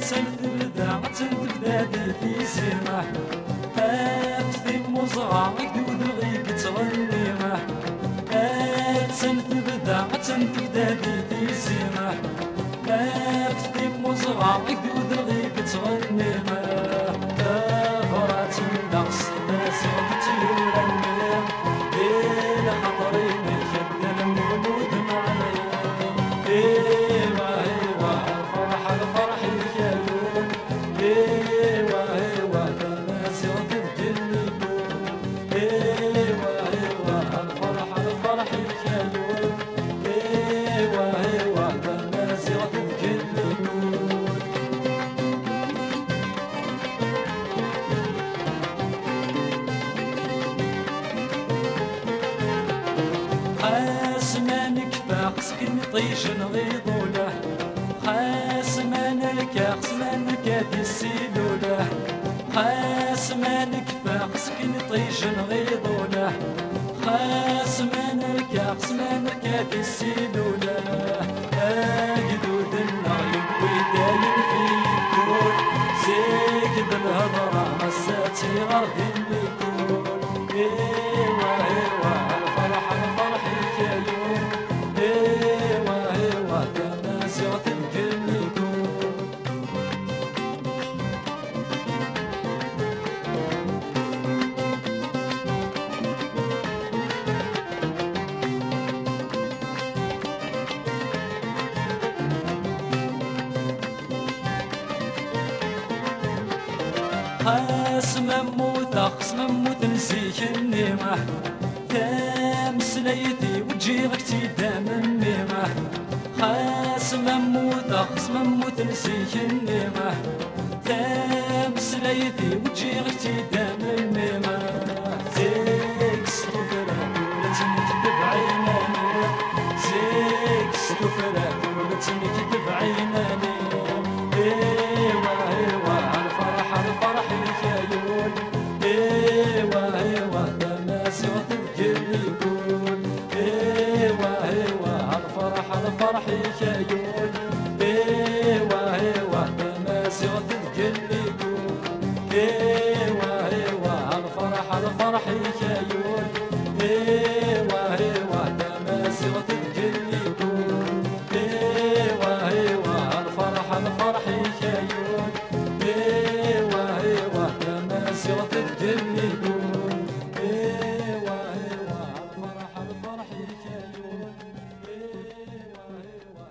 تسلت البدع تبدا في سماح تسلت البدع خاس ما خسكن طيش نغيضوله خاس ما نركا خس ما نكاد نكفى خسكن طيش نغيضوله خاس ما نركا خس ما نكاد السيلوله اجدود النغيب ويدايم في الكون زيك بالهضرة مساتي غرد خاس مموت خاس مموت نسيك النيمة. تامس ليتي وجهك تيدام النيمة. خاس مموت خاس مموت نسيك النيمة. تامس ليتي وجهك تيدام النيمة. يكون. ايوا ايوا الفرح الفرح يشايون